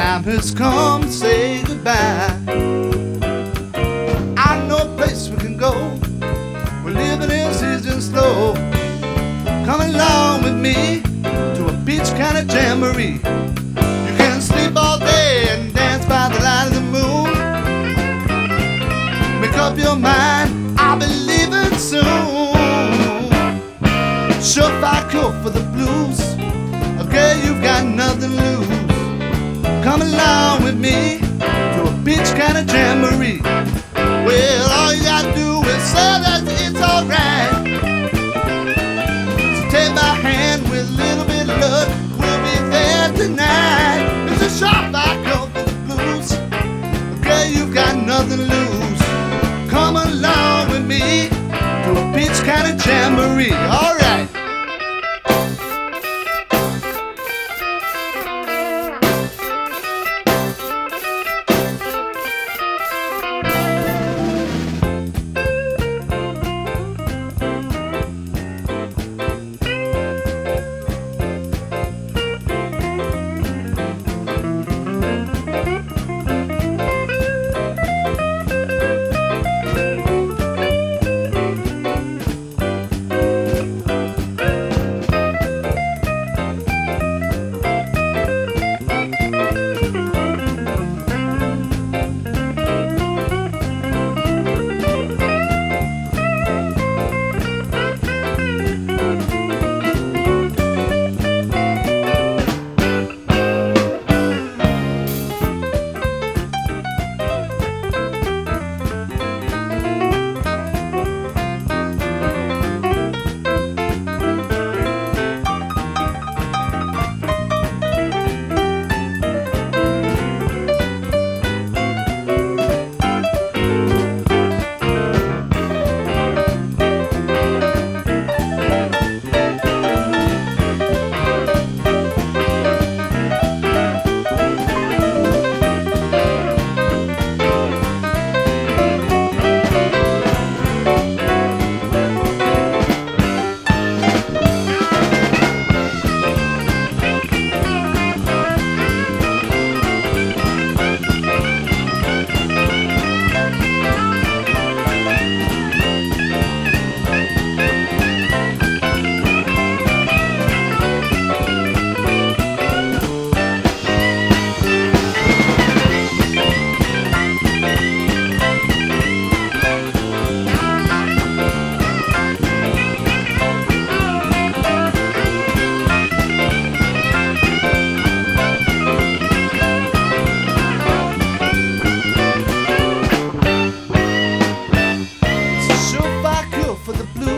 time has come to say goodbye. I know a place we can go We're living in and slow. Come along with me to a beach kind of jamboree. You can sleep all day and dance by the light of the moon. Make up your mind, I'll be leaving soon. Surefire cure for the blues. Come along with me to a beach kind of jamboree.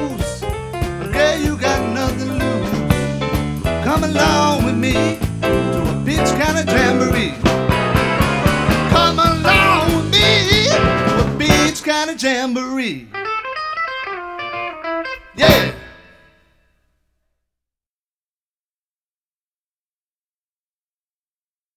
Blues. Okay, you got nothing to lose. Come along with me to a beach kind of jamboree. Come along with me to a beach kind of jamboree.